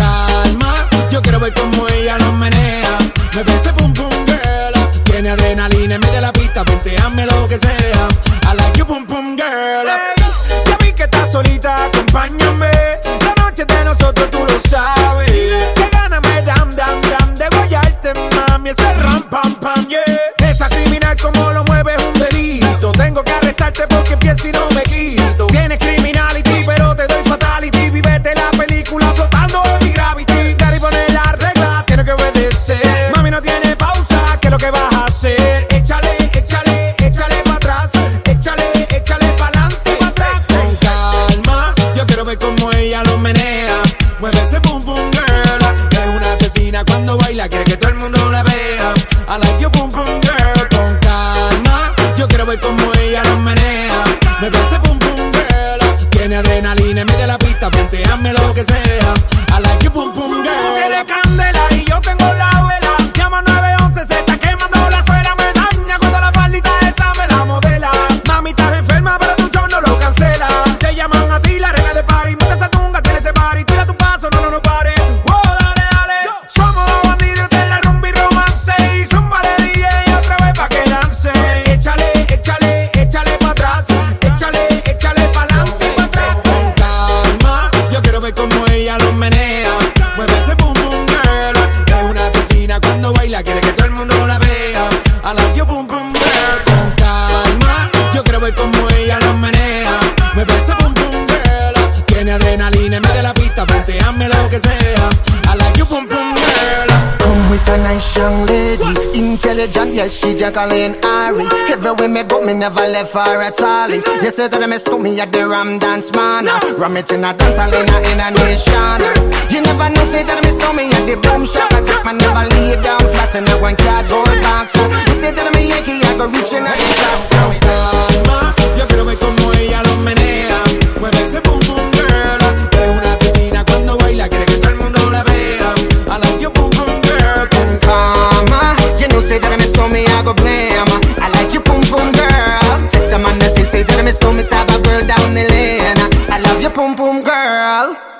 yo ver cómo ella lo menea. Mueve ese boom boom girl. Tiene adrenalina en medio de la pista, venteame lo que sea. I like your boom boom girl. ya vi que estás solita, acompáñame. La noche de nosotros tú lo sabes. Que gana me dam dam dam de guayarte, mami. Ese ram pam pam, yeah. Esa criminal como lo mueve es un delito. Tengo que arrestarte porque pienso y no no tiene pausa, ¿qué es lo que vas a hacer? Échale, échale, échale para atrás. Échale, échale para adelante, para atrás. Con calma, yo quiero ver cómo ella lo menea. Mueve ese boom boom girl. Es una asesina cuando baila, quiere que todo el mundo la vea. I like your boom boom girl. Con calma, yo quiero ver cómo ella lo menea. Mueve ese boom boom girl. Tiene adrenalina en medio de la pista, venteame lo que sea. I like your boom boom girl. Come with a nice young lady, intelligent, yes, she Jacqueline Ari. Everywhere me go, me never left her at all. You say that I miss me at the Ram Dance Man. Ram it in a dance hall in a, in a nation. You never know, say that I miss me at the boom shop. I take my never lay down flat in a one cardboard box. Stab a girl down the lane. I love you, boom boom girl.